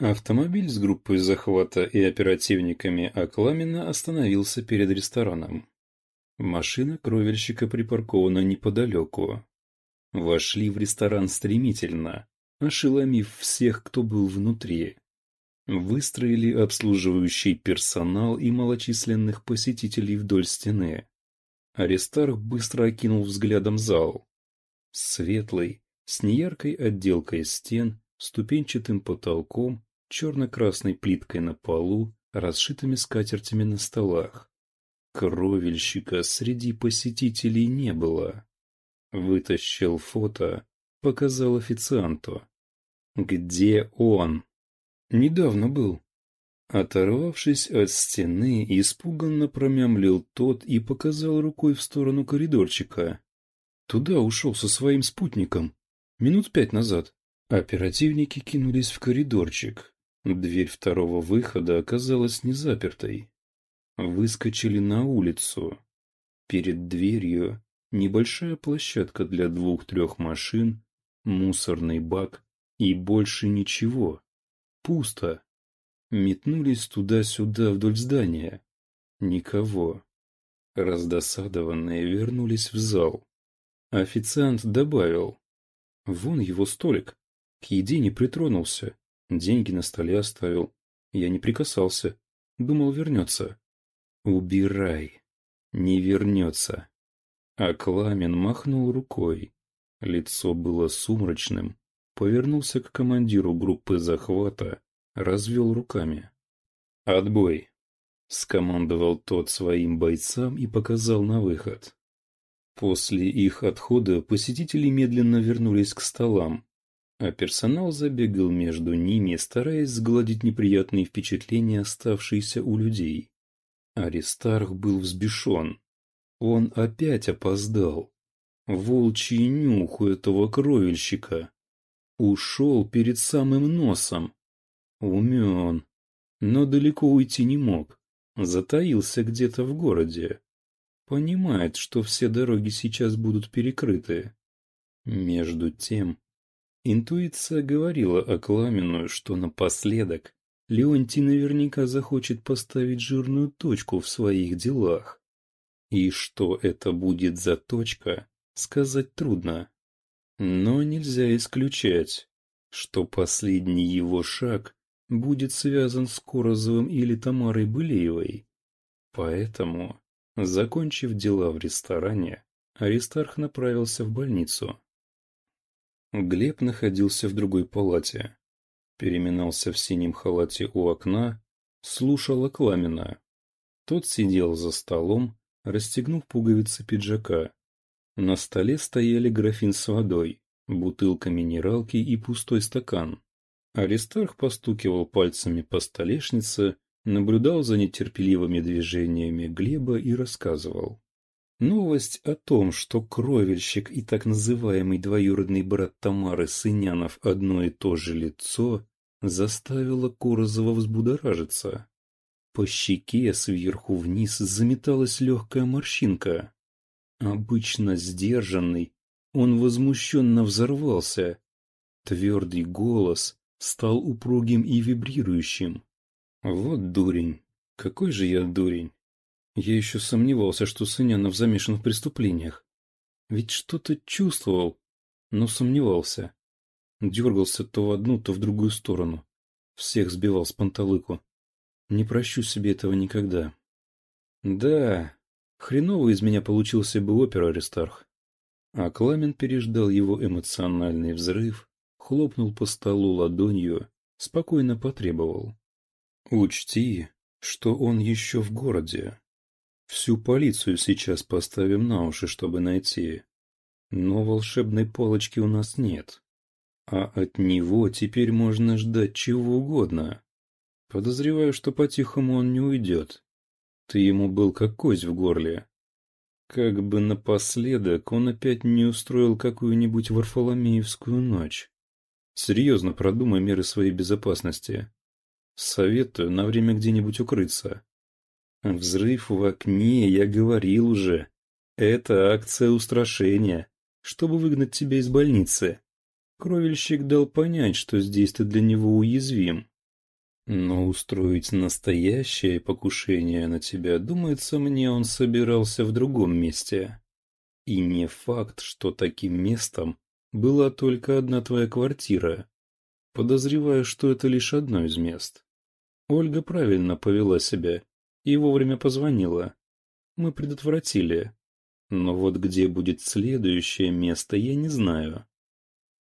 Автомобиль с группой захвата и оперативниками Акламина остановился перед рестораном. Машина кровельщика припаркована неподалеку. Вошли в ресторан стремительно, ошеломив всех, кто был внутри. Выстроили обслуживающий персонал и малочисленных посетителей вдоль стены. Аристарх быстро окинул взглядом зал. Светлый, с неяркой отделкой стен, ступенчатым потолком черно-красной плиткой на полу, расшитыми скатертями на столах. Кровельщика среди посетителей не было. Вытащил фото, показал официанту. Где он? Недавно был. Оторвавшись от стены, испуганно промямлил тот и показал рукой в сторону коридорчика. Туда ушел со своим спутником. Минут пять назад. Оперативники кинулись в коридорчик. Дверь второго выхода оказалась не запертой. Выскочили на улицу. Перед дверью небольшая площадка для двух-трех машин, мусорный бак и больше ничего. Пусто. Метнулись туда-сюда вдоль здания. Никого. Раздосадованные вернулись в зал. Официант добавил. Вон его столик. К еде не притронулся. Деньги на столе оставил. Я не прикасался. Думал, вернется. Убирай. Не вернется. А Кламен махнул рукой. Лицо было сумрачным. Повернулся к командиру группы захвата, развел руками. «Отбой!» — скомандовал тот своим бойцам и показал на выход. После их отхода посетители медленно вернулись к столам, а персонал забегал между ними, стараясь сгладить неприятные впечатления, оставшиеся у людей. Аристарх был взбешен. Он опять опоздал. Волчий нюх у этого кровельщика. Ушел перед самым носом. Умен, но далеко уйти не мог. Затаился где-то в городе. Понимает, что все дороги сейчас будут перекрыты. Между тем, Интуиция говорила Акламину, что напоследок Леонтий наверняка захочет поставить жирную точку в своих делах. И что это будет за точка, сказать трудно. Но нельзя исключать, что последний его шаг будет связан с Корозовым или Тамарой Былеевой. Поэтому, закончив дела в ресторане, Аристарх направился в больницу. Глеб находился в другой палате. Переминался в синем халате у окна, слушал Акламина. Тот сидел за столом, расстегнув пуговицы пиджака. На столе стояли графин с водой, бутылка минералки и пустой стакан. Аристарх постукивал пальцами по столешнице, наблюдал за нетерпеливыми движениями Глеба и рассказывал. Новость о том, что кровельщик и так называемый двоюродный брат Тамары Сынянов одно и то же лицо, заставила Корозова взбудоражиться. По щеке сверху вниз заметалась легкая морщинка. Обычно сдержанный, он возмущенно взорвался. Твердый голос стал упругим и вибрирующим. Вот дурень, какой же я дурень. Я еще сомневался, что Сынянов замешан в преступлениях. Ведь что-то чувствовал, но сомневался. Дергался то в одну, то в другую сторону. Всех сбивал с панталыку. Не прощу себе этого никогда. Да, хреново из меня получился бы опера Аристарх. А Кламен переждал его эмоциональный взрыв, хлопнул по столу ладонью, спокойно потребовал. Учти, что он еще в городе. Всю полицию сейчас поставим на уши, чтобы найти. Но волшебной палочки у нас нет. А от него теперь можно ждать чего угодно. Подозреваю, что по-тихому он не уйдет. Ты ему был как кость в горле. Как бы напоследок он опять не устроил какую-нибудь Варфоломеевскую ночь. Серьезно продумай меры своей безопасности. Советую на время где-нибудь укрыться. Взрыв в окне, я говорил уже. Это акция устрашения, чтобы выгнать тебя из больницы. Кровельщик дал понять, что здесь ты для него уязвим. Но устроить настоящее покушение на тебя, думается мне, он собирался в другом месте. И не факт, что таким местом была только одна твоя квартира. Подозреваю, что это лишь одно из мест. Ольга правильно повела себя и вовремя позвонила. Мы предотвратили. Но вот где будет следующее место, я не знаю.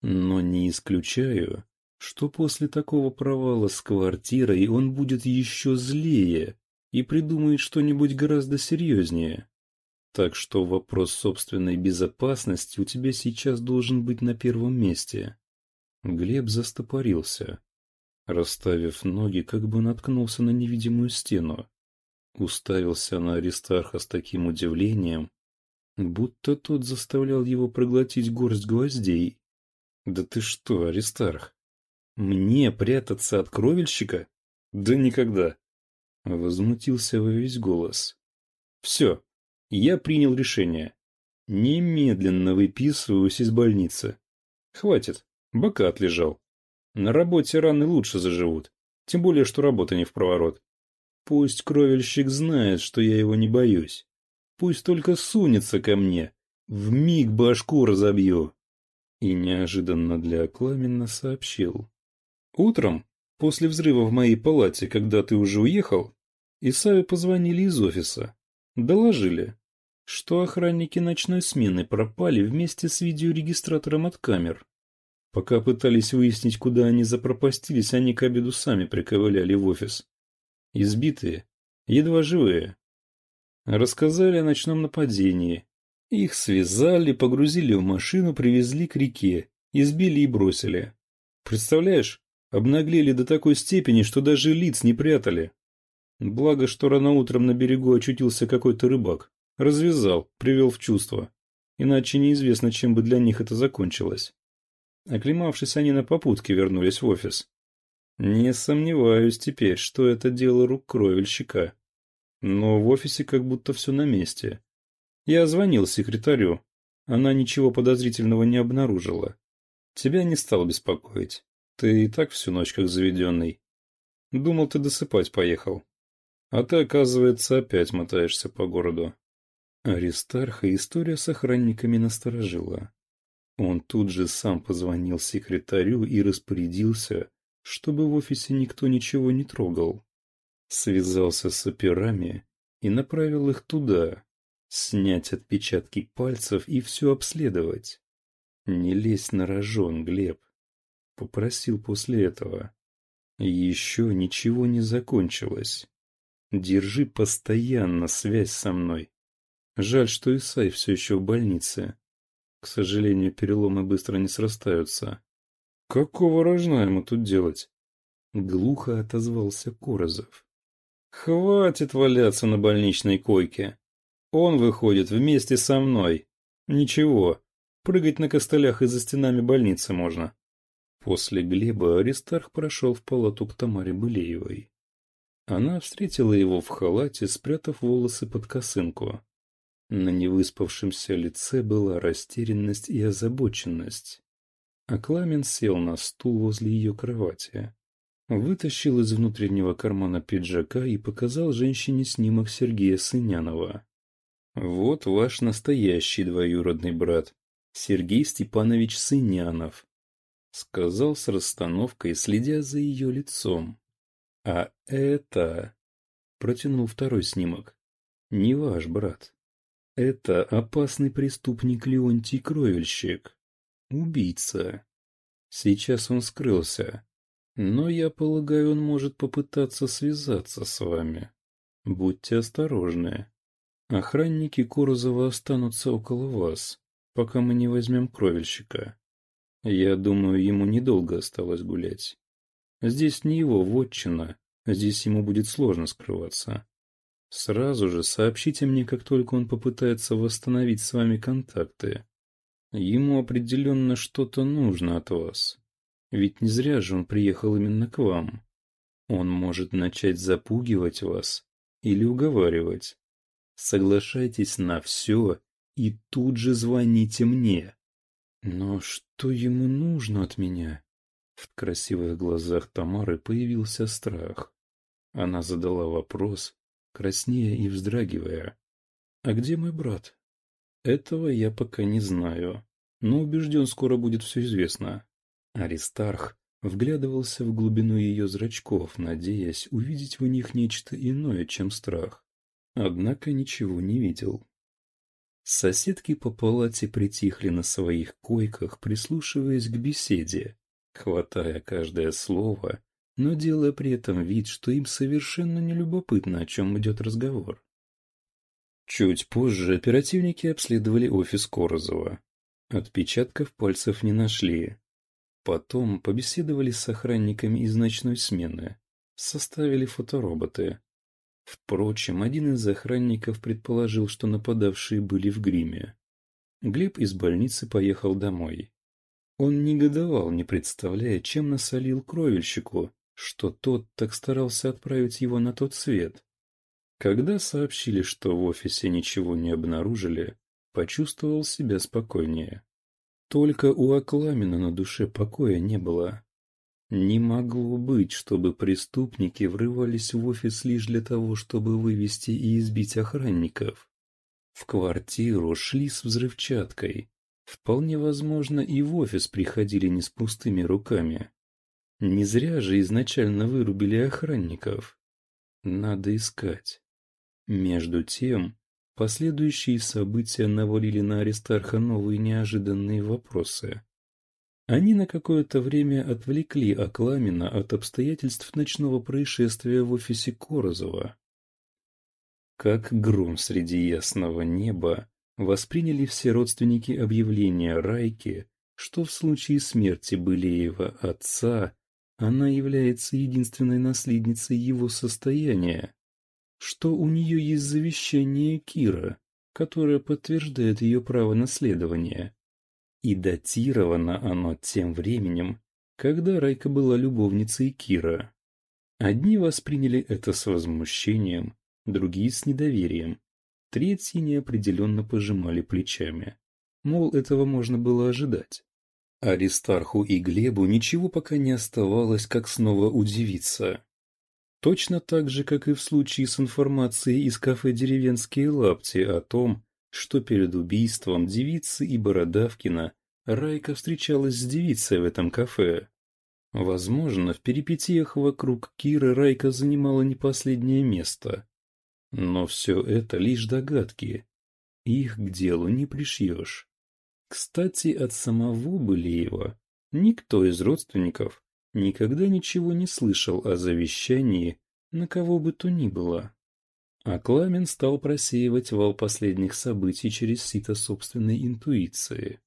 Но не исключаю, что после такого провала с квартирой он будет еще злее и придумает что-нибудь гораздо серьезнее. Так что вопрос собственной безопасности у тебя сейчас должен быть на первом месте. Глеб застопорился. Расставив ноги, как бы наткнулся на невидимую стену. Уставился на Аристарха с таким удивлением, будто тот заставлял его проглотить горсть гвоздей. «Да ты что, Аристарх, мне прятаться от кровельщика? Да никогда!» Возмутился во весь голос. «Все, я принял решение. Немедленно выписываюсь из больницы. Хватит, бока отлежал. На работе раны лучше заживут, тем более, что работа не в проворот. Пусть кровельщик знает, что я его не боюсь. Пусть только сунется ко мне. В миг башку разобью. И неожиданно для Кламина сообщил. Утром, после взрыва в моей палате, когда ты уже уехал, Исаю позвонили из офиса. Доложили, что охранники ночной смены пропали вместе с видеорегистратором от камер. Пока пытались выяснить, куда они запропастились, они к обеду сами приковыляли в офис. Избитые, едва живые. Рассказали о ночном нападении. Их связали, погрузили в машину, привезли к реке, избили и бросили. Представляешь, обнаглели до такой степени, что даже лиц не прятали. Благо, что рано утром на берегу очутился какой-то рыбак. Развязал, привел в чувство. Иначе неизвестно, чем бы для них это закончилось. Оклемавшись, они на попутке вернулись в офис. Не сомневаюсь теперь, что это дело рук кровельщика. Но в офисе как будто все на месте. Я звонил секретарю. Она ничего подозрительного не обнаружила. Тебя не стал беспокоить. Ты и так всю ночь как заведенный. Думал, ты досыпать поехал. А ты, оказывается, опять мотаешься по городу. Аристарха история с охранниками насторожила. Он тут же сам позвонил секретарю и распорядился, чтобы в офисе никто ничего не трогал связался с операми и направил их туда, снять отпечатки пальцев и все обследовать. «Не лезь на рожон, Глеб», — попросил после этого. «Еще ничего не закончилось. Держи постоянно связь со мной. Жаль, что Исай все еще в больнице. К сожалению, переломы быстро не срастаются. Какого рожна ему тут делать?» Глухо отозвался Корозов. Хватит валяться на больничной койке. Он выходит вместе со мной. Ничего, прыгать на костылях и за стенами больницы можно. После Глеба Аристарх прошел в палату к Тамаре Былеевой. Она встретила его в халате, спрятав волосы под косынку. На невыспавшемся лице была растерянность и озабоченность. А Кламен сел на стул возле ее кровати. Вытащил из внутреннего кармана пиджака и показал женщине снимок Сергея Сынянова. «Вот ваш настоящий двоюродный брат, Сергей Степанович Сынянов», сказал с расстановкой, следя за ее лицом. «А это...» Протянул второй снимок. «Не ваш брат. Это опасный преступник Леонтий Кровельщик. Убийца. Сейчас он скрылся. Но я полагаю, он может попытаться связаться с вами. Будьте осторожны. Охранники Корозова останутся около вас, пока мы не возьмем кровельщика. Я думаю, ему недолго осталось гулять. Здесь не его вотчина, здесь ему будет сложно скрываться. Сразу же сообщите мне, как только он попытается восстановить с вами контакты. Ему определенно что-то нужно от вас. Ведь не зря же он приехал именно к вам. Он может начать запугивать вас или уговаривать. Соглашайтесь на все и тут же звоните мне. Но что ему нужно от меня? В красивых глазах Тамары появился страх. Она задала вопрос, краснея и вздрагивая. «А где мой брат?» «Этого я пока не знаю, но убежден, скоро будет все известно». Аристарх вглядывался в глубину ее зрачков, надеясь увидеть в них нечто иное, чем страх. Однако ничего не видел. Соседки по палате притихли на своих койках, прислушиваясь к беседе, хватая каждое слово, но делая при этом вид, что им совершенно не любопытно, о чем идет разговор. Чуть позже оперативники обследовали офис Корозова. Отпечатков пальцев не нашли. Потом побеседовали с охранниками из ночной смены, составили фотороботы. Впрочем, один из охранников предположил, что нападавшие были в гриме. Глеб из больницы поехал домой. Он негодовал, не представляя, чем насолил кровельщику, что тот так старался отправить его на тот свет. Когда сообщили, что в офисе ничего не обнаружили, почувствовал себя спокойнее. Только у Акламина на душе покоя не было. Не могло быть, чтобы преступники врывались в офис лишь для того, чтобы вывести и избить охранников. В квартиру шли с взрывчаткой. Вполне возможно, и в офис приходили не с пустыми руками. Не зря же изначально вырубили охранников. Надо искать. Между тем, последующие события навалили на Аристарха новые неожиданные вопросы. Они на какое-то время отвлекли Акламина от обстоятельств ночного происшествия в офисе Корозова. Как гром среди ясного неба восприняли все родственники объявления Райки, что в случае смерти Былеева отца она является единственной наследницей его состояния, что у нее есть завещание Кира, которое подтверждает ее право наследования, и датировано оно тем временем, когда Райка была любовницей Кира. Одни восприняли это с возмущением, другие с недоверием, третьи неопределенно пожимали плечами. Мол, этого можно было ожидать. Аристарху и Глебу ничего пока не оставалось, как снова удивиться. Точно так же, как и в случае с информацией из кафе «Деревенские лапти» о том, что перед убийством девицы и Бородавкина Райка встречалась с девицей в этом кафе. Возможно, в перипетиях вокруг Киры Райка занимала не последнее место. Но все это лишь догадки. Их к делу не пришьешь. Кстати, от самого Былеева никто из родственников никогда ничего не слышал о завещании на кого бы то ни было. А Кламен стал просеивать вал последних событий через сито собственной интуиции.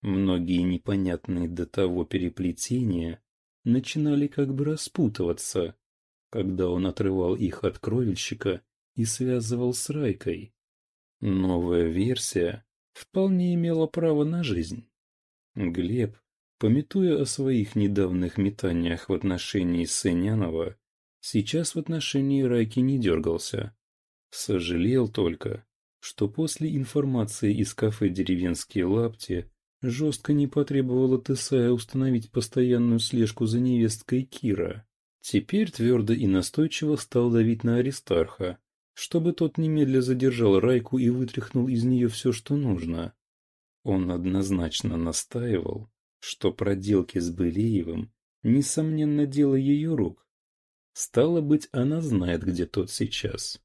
Многие непонятные до того переплетения начинали как бы распутываться, когда он отрывал их от кровельщика и связывал с Райкой. Новая версия вполне имела право на жизнь. Глеб, пометуя о своих недавних метаниях в отношении Сынянова, сейчас в отношении Райки не дергался. Сожалел только, что после информации из кафе «Деревенские лапти» жестко не потребовала Тесая установить постоянную слежку за невесткой Кира. Теперь твердо и настойчиво стал давить на Аристарха, чтобы тот немедля задержал Райку и вытряхнул из нее все, что нужно. Он однозначно настаивал, что проделки с Былеевым, несомненно, дело ее рук. Стало быть, она знает, где тот сейчас.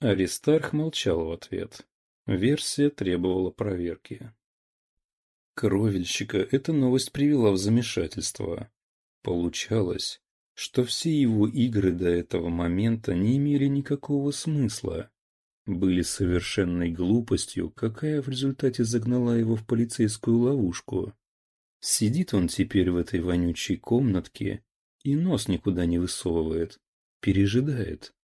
Аристарх молчал в ответ. Версия требовала проверки. Кровельщика эта новость привела в замешательство. Получалось, что все его игры до этого момента не имели никакого смысла. Были совершенной глупостью, какая в результате загнала его в полицейскую ловушку. Сидит он теперь в этой вонючей комнатке и нос никуда не высовывает, пережидает.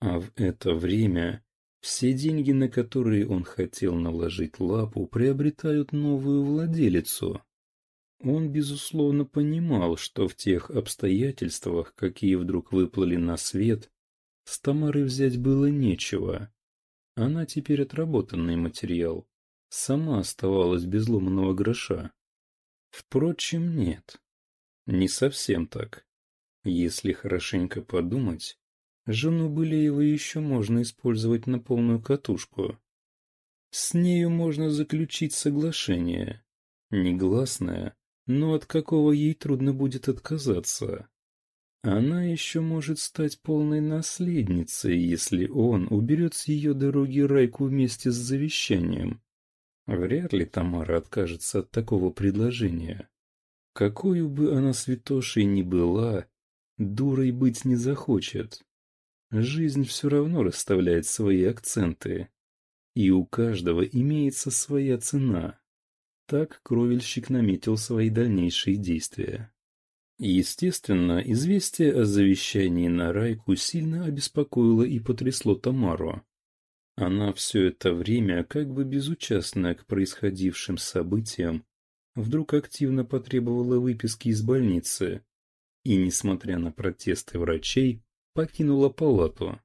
А в это время все деньги, на которые он хотел наложить лапу, приобретают новую владелицу. Он, безусловно, понимал, что в тех обстоятельствах, какие вдруг выплыли на свет, с Тамарой взять было нечего. Она теперь отработанный материал, сама оставалась без ломаного гроша. Впрочем, нет. Не совсем так. Если хорошенько подумать, жену Былеева еще можно использовать на полную катушку. С нею можно заключить соглашение. Негласное, но от какого ей трудно будет отказаться. Она еще может стать полной наследницей, если он уберет с ее дороги Райку вместе с завещанием. Вряд ли Тамара откажется от такого предложения. Какой бы она святошей ни была, дурой быть не захочет. Жизнь все равно расставляет свои акценты, и у каждого имеется своя цена. Так кровельщик наметил свои дальнейшие действия. Естественно, известие о завещании на Райку сильно обеспокоило и потрясло Тамару. Она все это время, как бы безучастная к происходившим событиям, вдруг активно потребовала выписки из больницы и, несмотря на протесты врачей, покинула палату.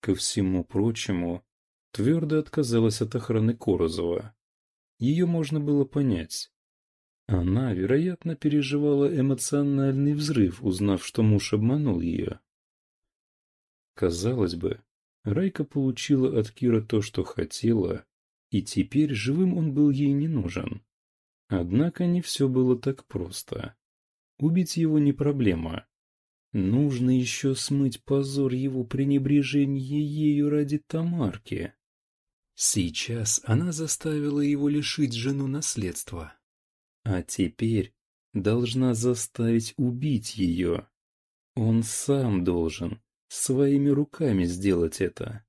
Ко всему прочему, твердо отказалась от охраны Корозова. Ее можно было понять. Она, вероятно, переживала эмоциональный взрыв, узнав, что муж обманул ее. Казалось бы, Райка получила от Кира то, что хотела, и теперь живым он был ей не нужен. Однако не все было так просто. Убить его не проблема. Нужно еще смыть позор его пренебрежения ею ради Тамарки. Сейчас она заставила его лишить жену наследства. А теперь должна заставить убить ее. Он сам должен своими руками сделать это.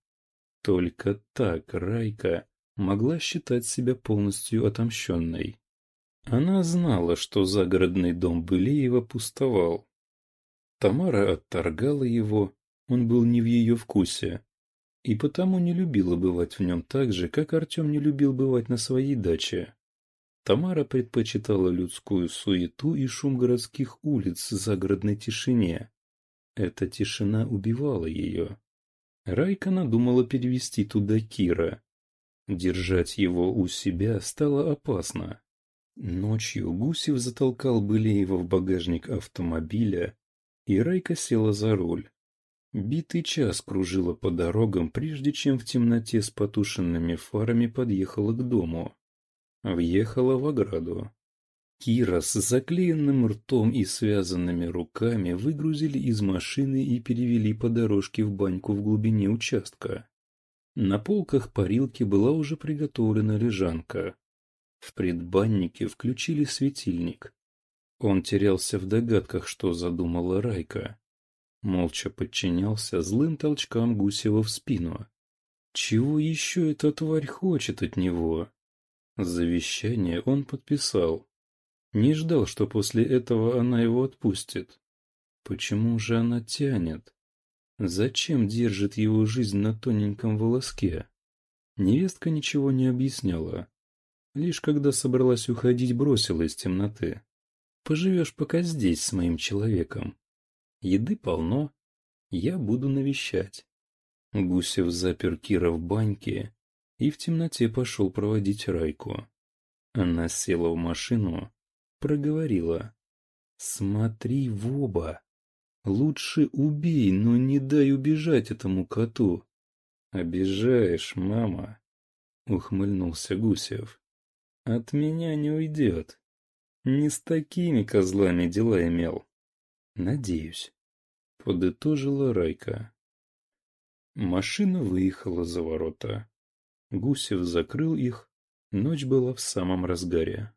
Только так Райка могла считать себя полностью отомщенной. Она знала, что загородный дом Былеева пустовал. Тамара отторгала его, он был не в ее вкусе, и потому не любила бывать в нем так же, как Артем не любил бывать на своей даче. Тамара предпочитала людскую суету и шум городских улиц в загородной тишине. Эта тишина убивала ее. Райка надумала перевести туда Кира. Держать его у себя стало опасно. Ночью Гусев затолкал Былеева в багажник автомобиля, и Райка села за руль. Битый час кружила по дорогам, прежде чем в темноте с потушенными фарами подъехала к дому. Въехала в ограду. Кира с заклеенным ртом и связанными руками выгрузили из машины и перевели по дорожке в баньку в глубине участка. На полках парилки была уже приготовлена лежанка. В предбаннике включили светильник. Он терялся в догадках, что задумала Райка. Молча подчинялся злым толчкам Гусева в спину. Чего еще эта тварь хочет от него? Завещание он подписал. Не ждал, что после этого она его отпустит. Почему же она тянет? Зачем держит его жизнь на тоненьком волоске? Невестка ничего не объясняла. Лишь когда собралась уходить, бросила из темноты. Поживешь пока здесь с моим человеком. Еды полно, я буду навещать. Гусев запер Кира в баньке и в темноте пошел проводить Райку. Она села в машину, проговорила. «Смотри в оба. Лучше убей, но не дай убежать этому коту». «Обижаешь, мама», — ухмыльнулся Гусев. «От меня не уйдет. Не с такими козлами дела имел». «Надеюсь», — подытожила Райка. Машина выехала за ворота. Гусев закрыл их, ночь была в самом разгаре.